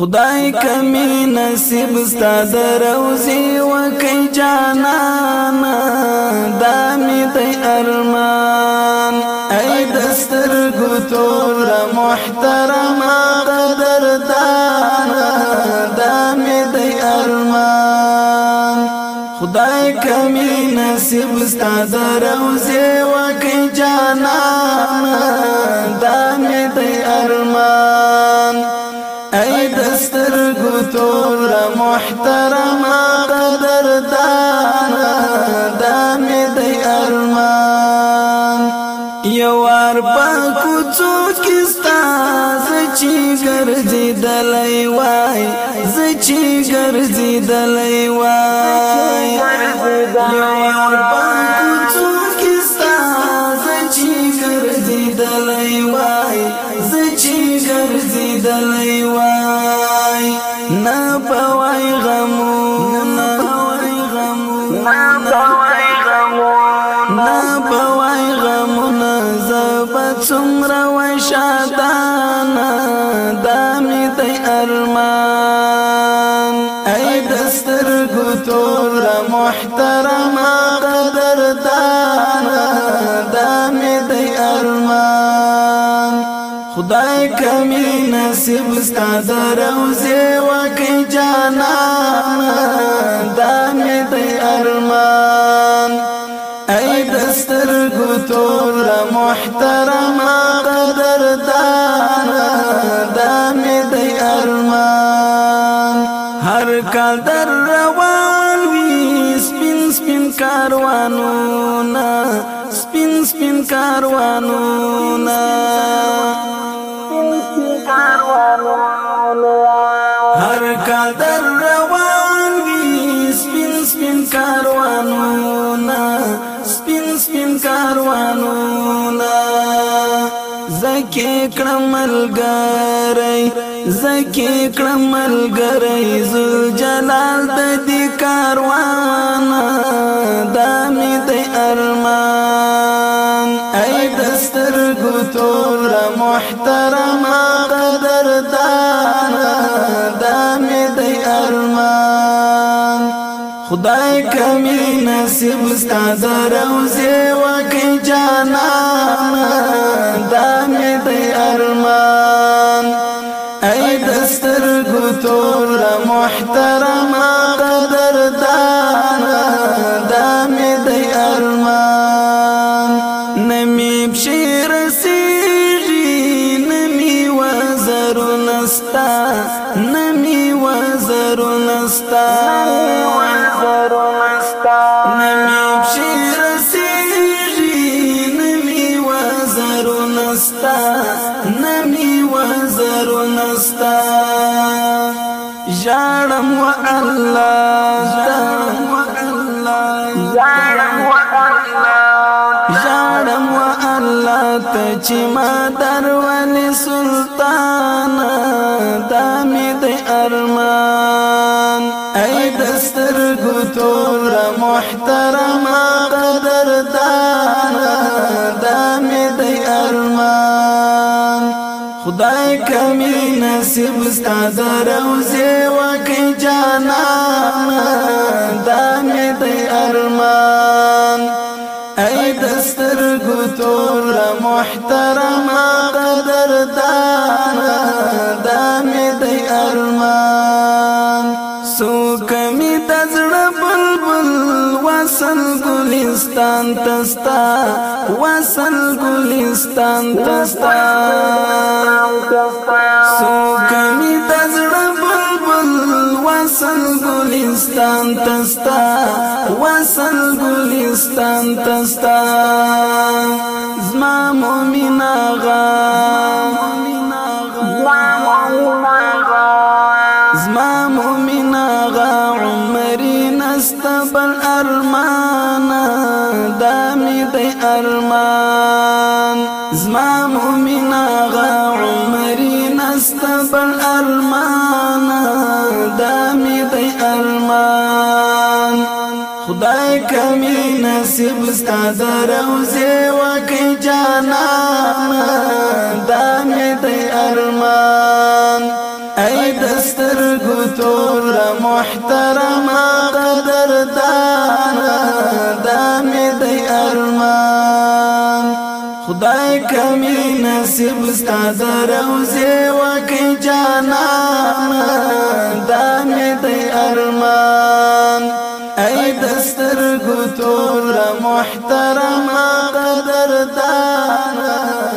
خدای کمی نصیب ستا دروزی وکی جانانا دامی دی ارمان ای دستر گتور محترم قدر دانا دامی دی ارمان خدای کمی نصیب ستا دروزی وکی جانانا دامی دی ارمان محترم قدر دانا دام دي ارمان یوار پا کچو کستا زچی گرزی دلی وای زچی گرزی دلی وای یوار پا کوي غمونه نه کوي غمونه نه کوي غمونه زبا څومره وشادان دامي دی ارمان اي دستر ګتور محترم قدردان دامي دی ارمان خدای کمی نصیب ستاد روزه وکي جانا دا مې د ارمان اي دستر ګتور محترم قدردان دا مې د ارمان هر کال در روان وي سپین سپین کاروانونه سپین سپین کاروانونه هر قدر روان وی سپین سپین کاروانونه سپین سپین کاروانونه زکی کړملګری زکی کړمل غرای زل جلال د دې کاروان دا می د ارمان دستر گتور محترم قدر دانا دامی دی ارمان خدای کمی نصیب استاد روزی وکی جانا دامی دی ارمان ای دستر گتور محترم رسیږي نمی وزر نستا نمی وزر نستا نمی وزر نستا نمی شي رسیږي نمی وزر نستا نمی وزر نستا ژړم و الله ژړم و الله ژړم ته چې ما درونی سلطان دا می د ارمان ای دستر ګتور محترم قدردان دا می د ارمان خدای کمی نصیب ستاسو روزي وکي جانا گلستان تستا وصل گلستان تستا سوک می دزڑ بلبل وصل گلستان تستا وصل گلستان تستا زما مومن آغا ارمان زما مومنا غا عمري نستبل ارمان دامي دي ارمان خداي كمي نصیب استاذ روزي وكي جانان دامي دي ارمان اي دستر قطور محترمان خدای کمی نصیب ستاد روزه وکی جانا دامی دی ارمان ای دستر گتور محترم دانا